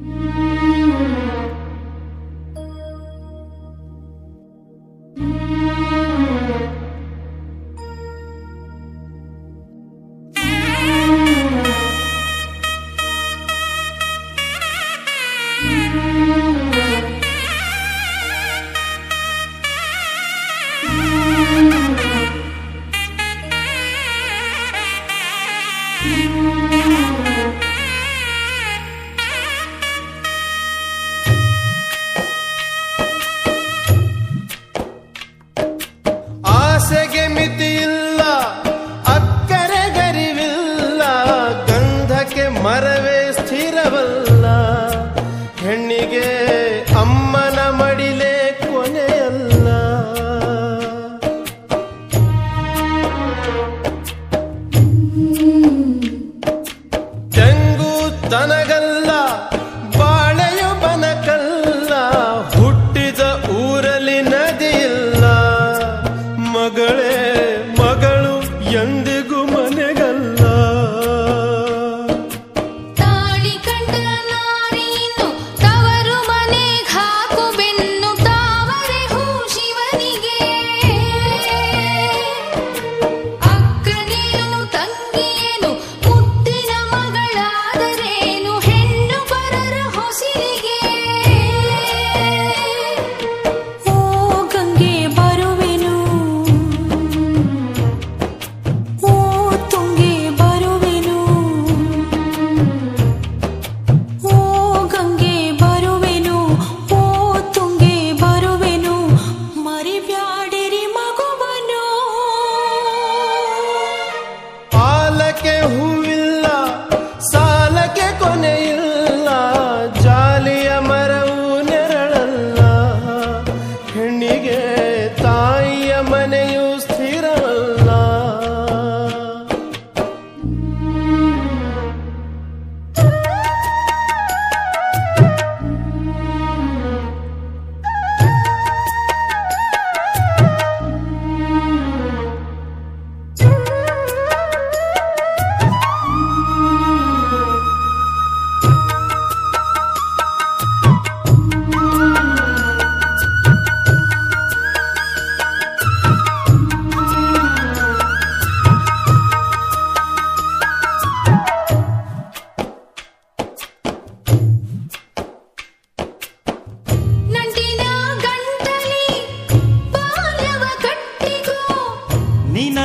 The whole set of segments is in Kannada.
Música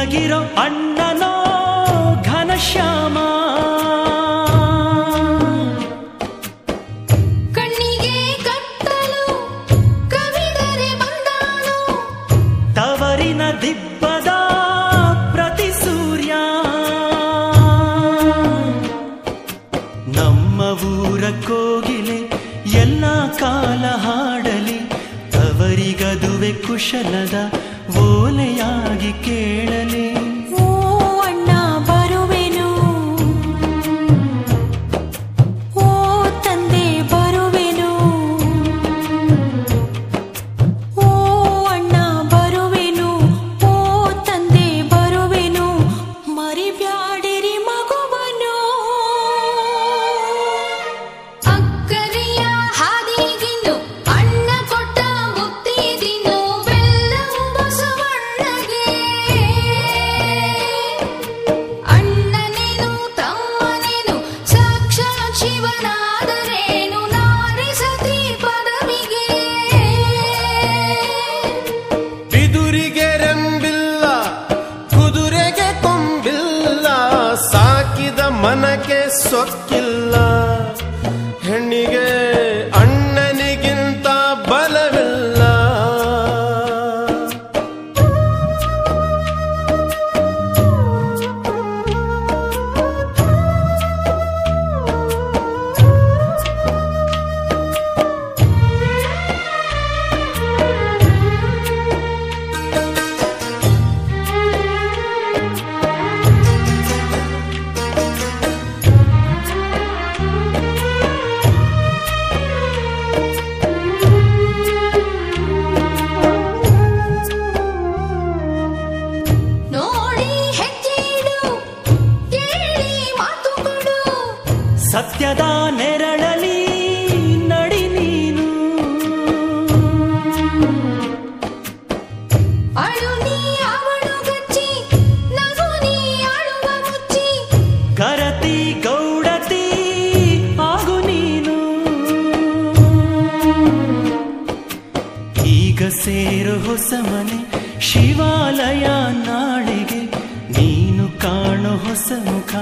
ನಿನಗಿರೋ ಅಣ್ಣನೋ ಘನಶ್ಯಾಮ. ಕಣ್ಣಿಗೆ ಕತ್ತಲು ಕವಿದರೆ ಬಂದಾನು. ತವರಿನ ದಿಬ್ಬದ ಪ್ರತಿ ಸೂರ್ಯ. ನಮ್ಮ ಊರ ಕೋಗಿಲೆ ಎಲ್ಲ ಕಾಲ ಹಾಡಲಿ ತವರಿಗದುವೆ ಕುಶಲದ ಓಲೆಯಾಗಿ ಕೇಳಲೇ. ಸೊಕ್ಕಿಲ್ಲ. ಹೆಣ್ಣಿಗೆ ಅಣ್ಣನಿಗಿಂತ ಬಲ ಸತ್ಯದ ನೆರಳಲಿ ನಡಿ ನೀನು. ಕರತಿ ಗೌಡತಿ ಆಗು ನೀನು. ಈಗ ಸೇರು ಹೊಸ ಮನೆ ಶಿವಾಲಯ ನಾಳಿಗೆ ನೀನು ಕಾಣು ಹೊಸ ಮುಖ.